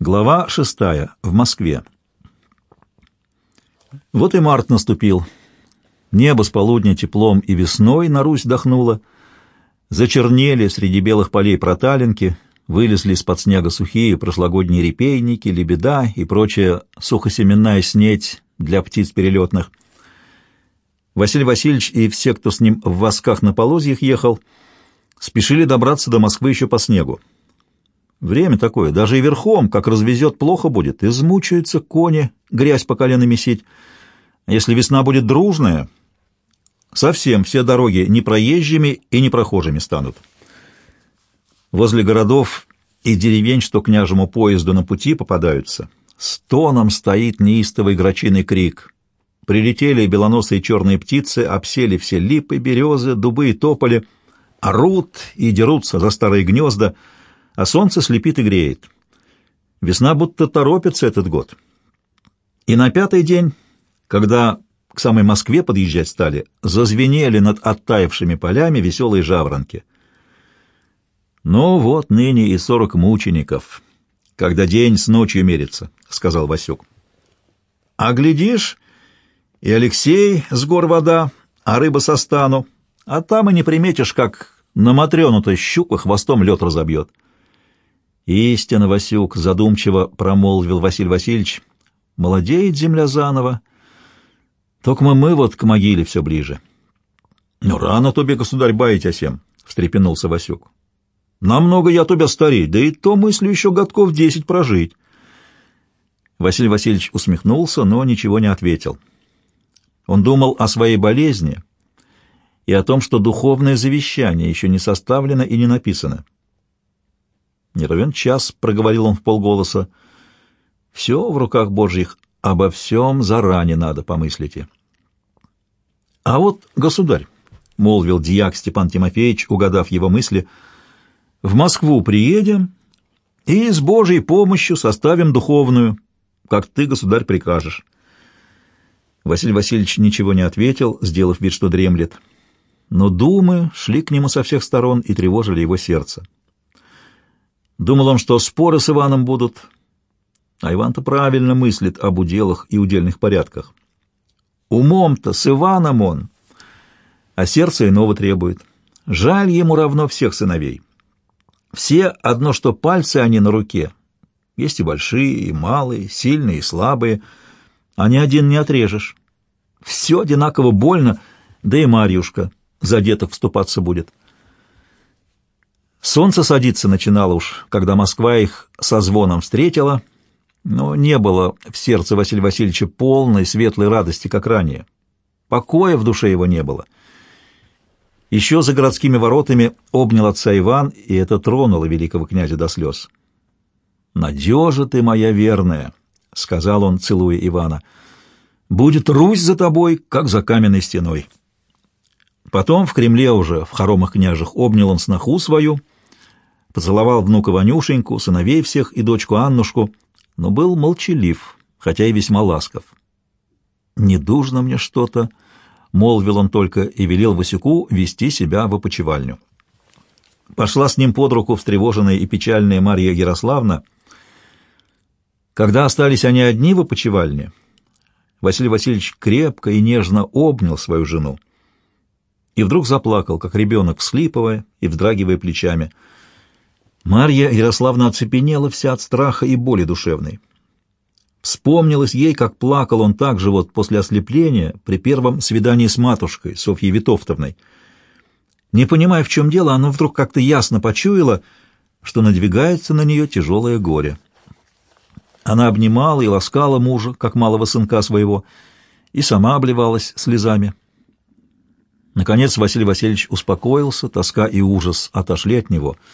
Глава шестая. В Москве. Вот и март наступил. Небо с полудня теплом и весной на Русь дохнуло. Зачернели среди белых полей проталинки, вылезли из-под снега сухие прошлогодние репейники, лебеда и прочая сухосеменная снеть для птиц перелетных. Василий Васильевич и все, кто с ним в восках на полозьях ехал, спешили добраться до Москвы еще по снегу. Время такое, даже и верхом, как развезет, плохо будет. Измучаются кони, грязь по колено месить. Если весна будет дружная, совсем все дороги непроезжими и непрохожими станут. Возле городов и деревень, что княжему поезду на пути попадаются, стоном стоит неистовый грачиный крик. Прилетели белоносые черные птицы, обсели все липы, березы, дубы и тополи, орут и дерутся за старые гнезда — а солнце слепит и греет. Весна будто торопится этот год. И на пятый день, когда к самой Москве подъезжать стали, зазвенели над оттаившими полями веселые жаворонки. «Ну вот ныне и сорок мучеников, когда день с ночью мерится», — сказал Васюк. «А глядишь, и Алексей с гор вода, а рыба со стану, а там и не приметишь, как на Матрёну-то щука хвостом лед разобьет». «Истинно, Васюк!» — задумчиво промолвил Василий Васильевич. «Молодеет земля заново. Только мы вот к могиле все ближе». «Ну, рано тебе, государь, баять осем!» — встрепенулся Васюк. «Намного я тебя старей, да и то мыслю еще годков десять прожить». Василий Васильевич усмехнулся, но ничего не ответил. Он думал о своей болезни и о том, что духовное завещание еще не составлено и не написано. Не ровен час, — проговорил он в полголоса. Все в руках Божьих, обо всем заранее надо помыслите. А вот, государь, — молвил дьяк Степан Тимофеевич, угадав его мысли, — в Москву приедем и с Божьей помощью составим духовную, как ты, государь, прикажешь. Василий Васильевич ничего не ответил, сделав вид, что дремлет. Но думы шли к нему со всех сторон и тревожили его сердце. Думал он, что споры с Иваном будут, а Иван-то правильно мыслит об уделах и удельных порядках. Умом-то с Иваном он, а сердце иного требует. Жаль ему равно всех сыновей. Все одно, что пальцы они на руке. Есть и большие, и малые, сильные, и слабые. А ни один не отрежешь. Все одинаково больно, да и Марьюшка за деток вступаться будет. Солнце садиться начинало уж, когда Москва их со звоном встретила, но не было в сердце Василия Васильевича полной светлой радости, как ранее. Покоя в душе его не было. Еще за городскими воротами обнял отца Иван, и это тронуло великого князя до слез. «Надежа ты моя верная», — сказал он, целуя Ивана. «Будет Русь за тобой, как за каменной стеной». Потом в Кремле уже, в хоромах княжих, обнял он сноху свою — поцеловал внука Ванюшеньку, сыновей всех и дочку Аннушку, но был молчалив, хотя и весьма ласков. «Не дужно мне что-то», — молвил он только и велел Васюку вести себя в опочивальню. Пошла с ним под руку встревоженная и печальная Марья Ярославна. Когда остались они одни в опочивальне, Василий Васильевич крепко и нежно обнял свою жену и вдруг заплакал, как ребенок, всхлипывая и вздрагивая плечами — Марья Ярославна оцепенела вся от страха и боли душевной. Вспомнилось ей, как плакал он так же вот после ослепления при первом свидании с матушкой Софьей Витовтовной. Не понимая, в чем дело, она вдруг как-то ясно почуяла, что надвигается на нее тяжелое горе. Она обнимала и ласкала мужа, как малого сынка своего, и сама обливалась слезами. Наконец Василий Васильевич успокоился, тоска и ужас отошли от него —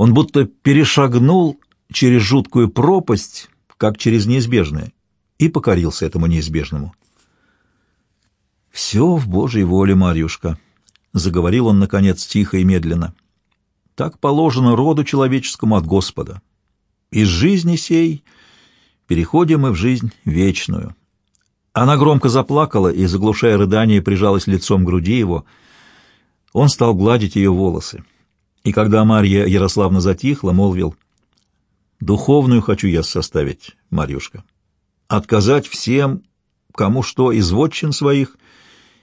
он будто перешагнул через жуткую пропасть, как через неизбежное, и покорился этому неизбежному. «Все в Божьей воле, Марьюшка», — заговорил он, наконец, тихо и медленно. «Так положено роду человеческому от Господа. Из жизни сей переходим мы в жизнь вечную». Она громко заплакала и, заглушая рыдание, прижалась лицом к груди его. Он стал гладить ее волосы и когда Марья Ярославна затихла, молвил, Духовную хочу я составить, Марьюшка. Отказать всем, кому что из вотчин своих,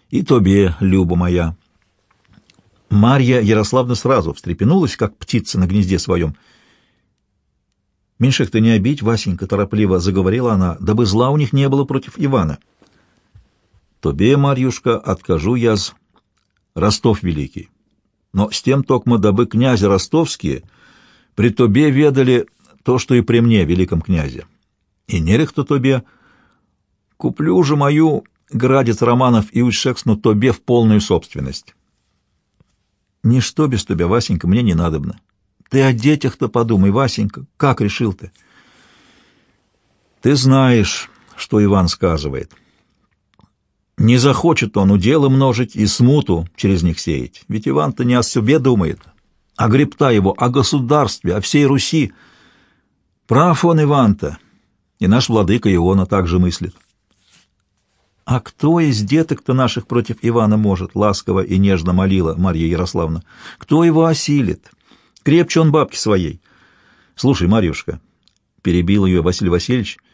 и тебе, Люба моя». Марья Ярославна сразу встрепенулась, как птица на гнезде своем. «Меньших ты не обидь, Васенька», — торопливо заговорила она, — «дабы зла у них не было против Ивана». «Тобе, Марьюшка, откажу я с Ростов Великий. Но с тем токмо, дабы князи ростовские при тобе ведали то, что и при мне, великом князе. И нерехто тобе, куплю же мою градец Романов и Ушексну тобе в полную собственность». Ничто без тебя, Васенька, мне не надобно. Ты о детях-то подумай, Васенька, как решил ты? Ты знаешь, что Иван сказывает. Не захочет он удела множить и смуту через них сеять. Ведь Иван-то не о себе думает, а гребта его, о государстве, о всей Руси. Прав он, Иван-то, и наш владыка Иона также мыслит. «А кто из деток-то наших против Ивана может?» — ласково и нежно молила Марья Ярославна. «Кто его осилит? Крепче он бабки своей». «Слушай, Марьюшка», — перебил ее Василий Васильевич, —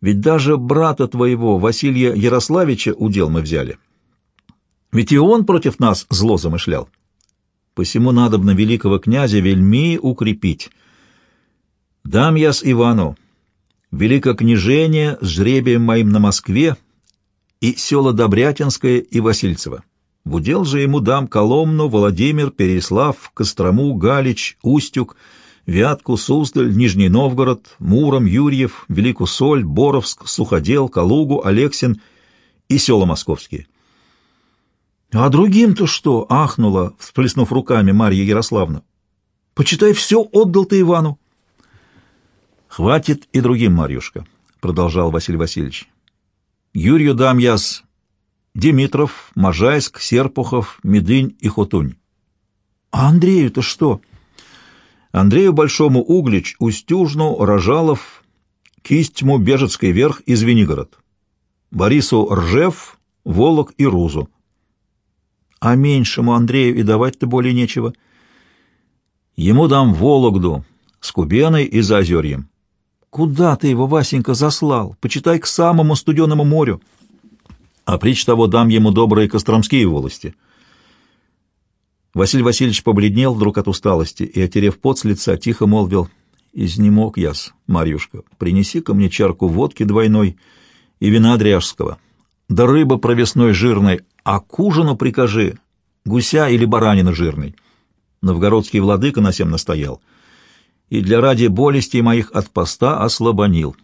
«ведь даже брата твоего, Василия Ярославича, удел мы взяли. Ведь и он против нас зло замышлял. Посему надобно великого князя вельми укрепить. Дам я с Ивану великокняжение с жребием моим на Москве, и села Добрятинское и Васильцево. В удел же ему дам Коломну, Владимир, Переслав, Кострому, Галич, Устюг, Вятку, Суздаль, Нижний Новгород, Муром, Юрьев, Великую Соль, Боровск, Суходел, Калугу, Алексин и села московские. — А другим-то что? — ахнула, всплеснув руками Марья Ярославна. — Почитай, все отдал ты Ивану. — Хватит и другим, Марьюшка, — продолжал Василий Васильевич. Юрию Дамьяс, Димитров, Можайск, Серпухов, Медынь и Хотунь. А Андрею-то что? Андрею Большому Углич, Устюжну, Рожалов, Кистьму, Бежецкий верх и Звенигород. Борису Ржев, Волок и Рузу. А меньшему Андрею и давать-то более нечего. Ему дам Вологду с Кубеной и Заозерьем. Куда ты его, Васенька, заслал? Почитай к самому студеному морю. А притч того дам ему добрые костромские волости. Василий Васильевич побледнел вдруг от усталости и, отерев пот с лица, тихо молвил, «Изнемог яс, Марьюшка, принеси-ка мне чарку водки двойной и вина дряжского, да рыба провесной жирной, а к ужину прикажи гуся или баранина жирной». Новгородский владыка на сем настоял — и для ради болести моих от поста ослабонил.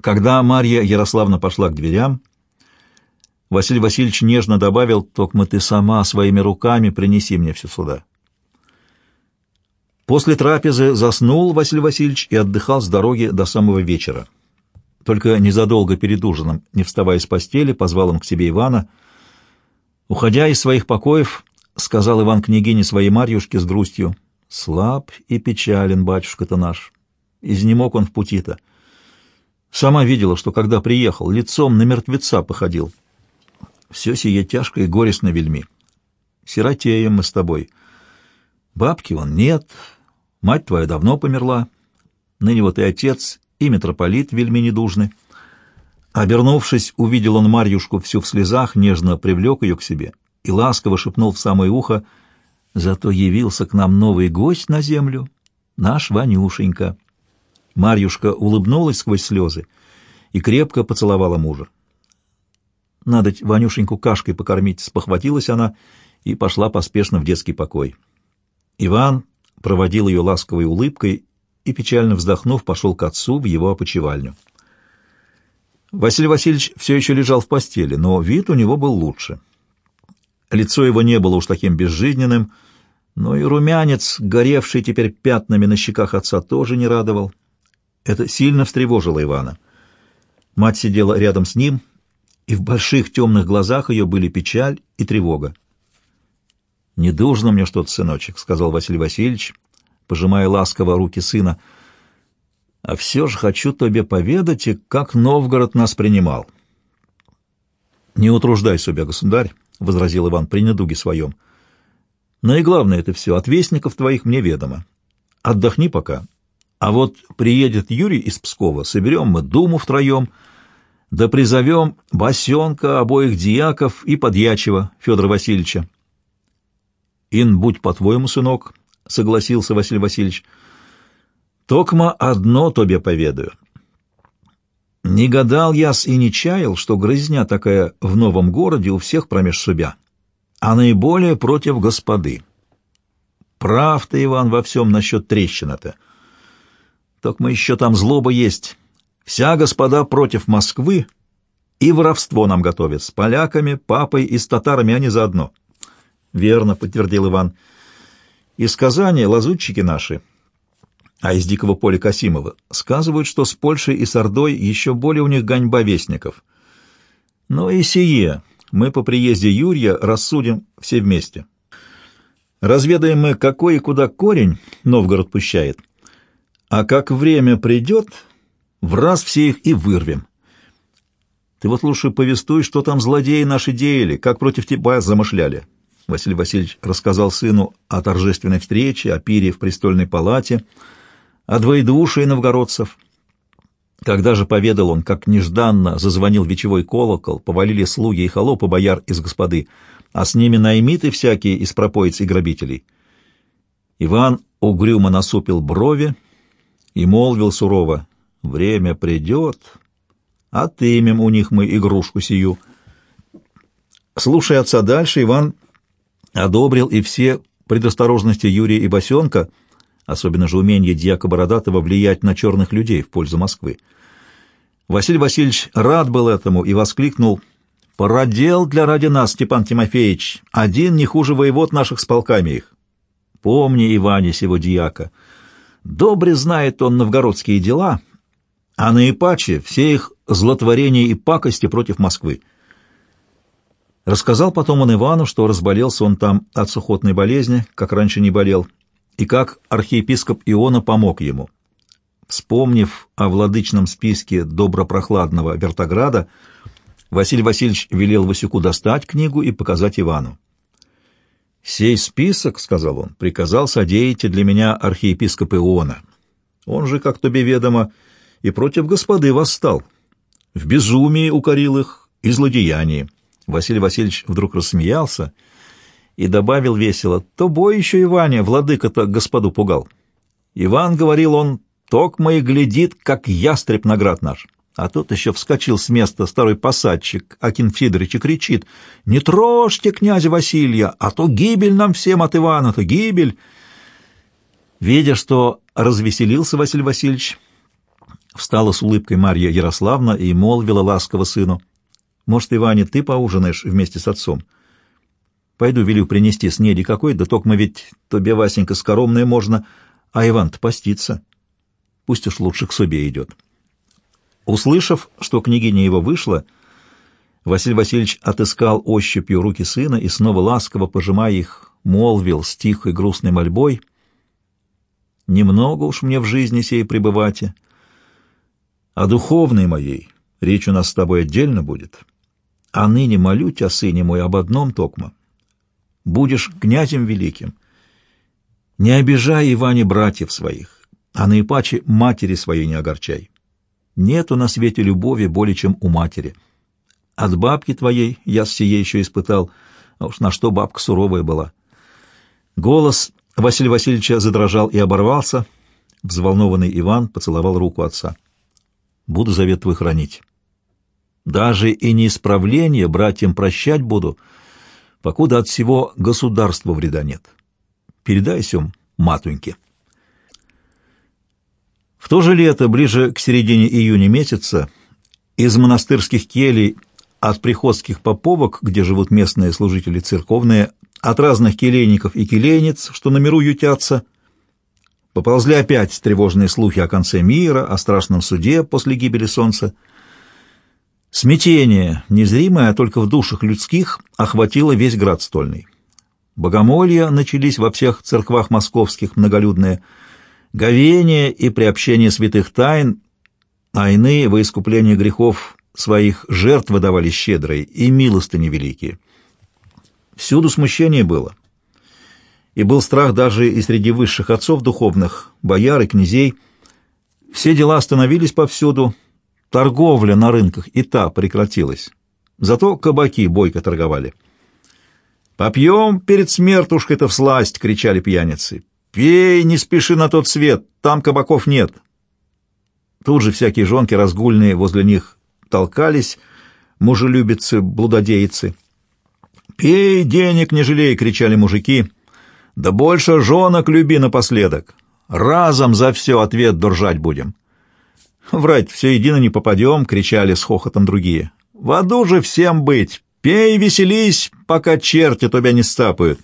Когда Марья Ярославна пошла к дверям, Василий Васильевич нежно добавил, «Токма ты сама своими руками принеси мне все сюда». После трапезы заснул Василий Васильевич и отдыхал с дороги до самого вечера. Только незадолго перед ужином, не вставая с постели, позвал он к себе Ивана. Уходя из своих покоев, сказал Иван княгине своей Марьюшке с грустью, Слаб и печален батюшка-то наш. Изнемог он в пути-то. Сама видела, что когда приехал, лицом на мертвеца походил. Все сие тяжко и горестно вельми. Сиротеем мы с тобой. Бабки он нет, мать твоя давно померла. Ныне вот и отец, и митрополит вельми недужны. Обернувшись, увидел он Марьюшку всю в слезах, нежно привлек ее к себе и ласково шепнул в самое ухо — Зато явился к нам новый гость на землю, наш Ванюшенька. Марьюшка улыбнулась сквозь слезы и крепко поцеловала мужа. Надо Ванюшеньку кашкой покормить, спохватилась она и пошла поспешно в детский покой. Иван проводил ее ласковой улыбкой и, печально вздохнув, пошел к отцу в его опочивальню. Василий Васильевич все еще лежал в постели, но вид у него был лучше. Лицо его не было уж таким безжизненным, но и румянец, горевший теперь пятнами на щеках отца, тоже не радовал. Это сильно встревожило Ивана. Мать сидела рядом с ним, и в больших темных глазах ее были печаль и тревога. «Не должно мне что-то, сыночек», — сказал Василий Васильевич, пожимая ласково руки сына. «А все же хочу тебе поведать, как Новгород нас принимал». «Не утруждай себя, государь», — возразил Иван при недуге своем. «Но и главное это все, от вестников твоих мне ведомо. отдохни пока. А вот приедет Юрий из Пскова, соберем мы думу втроем, да призовем Басенка, обоих дьяков и подьячего Федора Васильевича. — Ин, будь по-твоему, сынок, — согласился Василий Васильевич. — Токма одно тебе поведаю. Не гадал яс и не чаял, что грызня такая в новом городе у всех промеж себя, а наиболее против господы. Прав ты, Иван, во всем насчет трещина-то. Так мы еще там злоба есть. Вся господа против Москвы и воровство нам готовят. С поляками, папой и с татарами они заодно. Верно, подтвердил Иван. Из Казани лазутчики наши а из Дикого поля Касимова, сказывают, что с Польшей и с Ордой еще более у них ганьба вестников. Но и сие мы по приезде Юрия рассудим все вместе. Разведаем мы, какой и куда корень Новгород пущает, а как время придет, в раз все их и вырвем. Ты вот лучше повествуй, что там злодеи наши деяли, как против тебя замышляли. Василий Васильевич рассказал сыну о торжественной встрече, о пире в престольной палате — о двоедушии новгородцев. Когда же поведал он, как нежданно зазвонил вечевой колокол, повалили слуги и холопы бояр из господы, а с ними наймиты всякие из пропоиц и грабителей. Иван угрюмо насупил брови и молвил сурово, «Время придет, отымем у них мы игрушку сию». Слушая отца дальше, Иван одобрил и все предосторожности Юрия и Босенка — особенно же умение дьяка Бородатого влиять на черных людей в пользу Москвы. Василий Васильевич рад был этому и воскликнул «Породел для ради нас, Степан Тимофеевич, один не хуже воевод наших с полками их. Помни, Иване, сего дьяка, добре знает он новгородские дела, а наипаче все их злотворения и пакости против Москвы». Рассказал потом он Ивану, что разболелся он там от сухотной болезни, как раньше не болел, и как архиепископ Иона помог ему. Вспомнив о владычном списке добропрохладного Вертограда, Василий Васильевич велел Васюку достать книгу и показать Ивану. «Сей список, — сказал он, — приказал содеять для меня архиепископ Иона. Он же, как тебе ведомо, и против господы восстал. В безумии укорил их и злодеянии». Василий Васильевич вдруг рассмеялся — и добавил весело, «То бой еще Иваня, владыка-то господу пугал». Иван, говорил он, токмо и глядит, как ястреб наград наш. А тут еще вскочил с места старый посадчик Акин Федорович и кричит, «Не трожьте князя Василия, а то гибель нам всем от Ивана, то гибель!» Видя, что развеселился Василий Васильевич, встала с улыбкой Марья Ярославна и молвила ласково сыну, «Может, Иване, ты поужинаешь вместе с отцом?» Пойду велю принести снеди какой, да токмо ведь тебе, Васенька, скоромное можно, а Иван-то постится. Пусть уж лучше к себе идет. Услышав, что княгиня его вышла, Василий Васильевич отыскал ощупью руки сына и снова ласково, пожимая их, молвил с тихой грустной мольбой, «Немного уж мне в жизни сей пребывать, а духовной моей речь у нас с тобой отдельно будет, а ныне молю тебя, сыне мой, об одном токмо, будешь князем великим. Не обижай, Иване, братьев своих, а наипаче матери своей не огорчай. Нету на свете любови более, чем у матери. От бабки твоей я сие еще испытал, а уж на что бабка суровая была. Голос Василия Васильевича задрожал и оборвался. Взволнованный Иван поцеловал руку отца. «Буду завет твой хранить. Даже и неисправление братьям прощать буду — покуда от всего государства вреда нет. Передай сём матуньке. В то же лето, ближе к середине июня месяца, из монастырских келей, от приходских поповок, где живут местные служители церковные, от разных келейников и келейниц, что на миру ютятся, поползли опять тревожные слухи о конце мира, о страшном суде после гибели солнца, Смятение, незримое, а только в душах людских, охватило весь град стольный. Богомолья начались во всех церквах московских многолюдные, говение и приобщение святых тайн, а иные во искупление грехов своих жертв выдавали щедрые и милостыни великие. Всюду смущение было. И был страх даже и среди высших отцов духовных, бояр и князей. Все дела остановились повсюду, торговля на рынках и та прекратилась. Зато кабаки бойко торговали. «Попьем перед смертушкой-то всласть!» — кричали пьяницы. «Пей, не спеши на тот свет, там кабаков нет!» Тут же всякие жонки разгульные возле них толкались, мужелюбицы, блудодейцы. «Пей, денег не жалей!» — кричали мужики. «Да больше жонок люби напоследок! Разом за все ответ держать будем!» «Врать все едино не попадем!» — кричали с хохотом другие. «В аду же всем быть! Пей, веселись, пока черти тебя не стапают!»